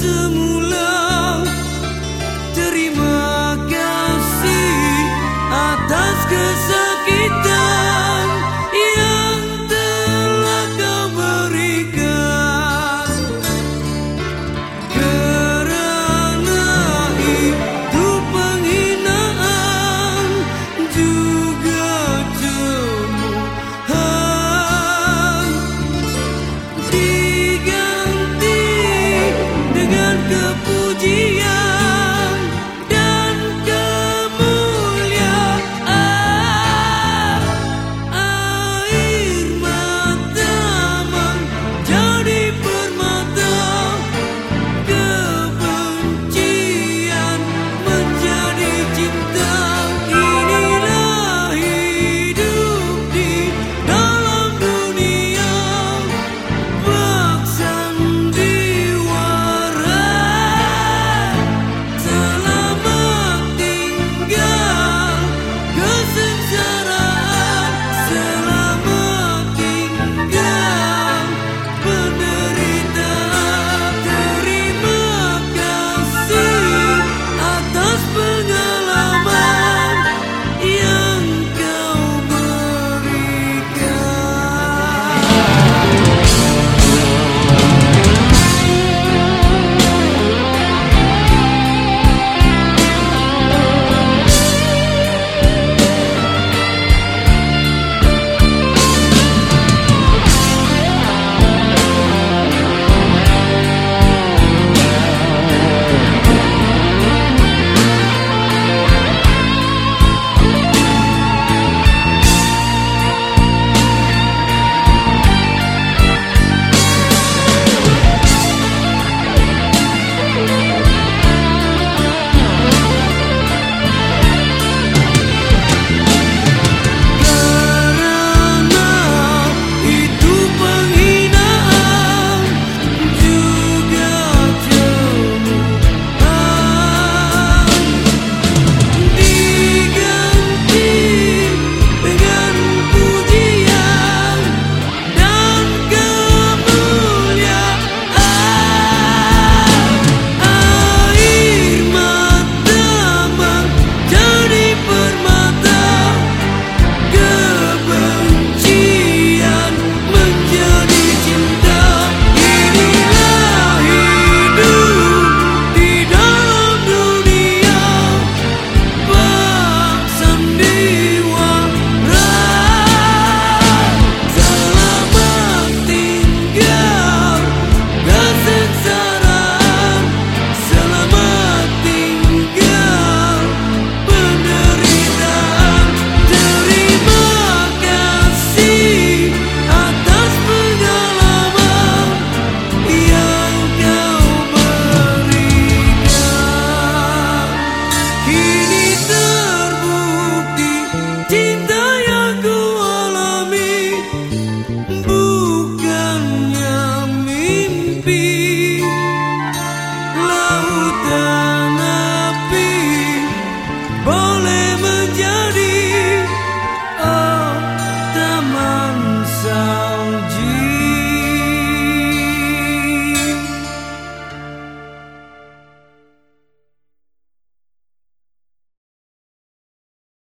to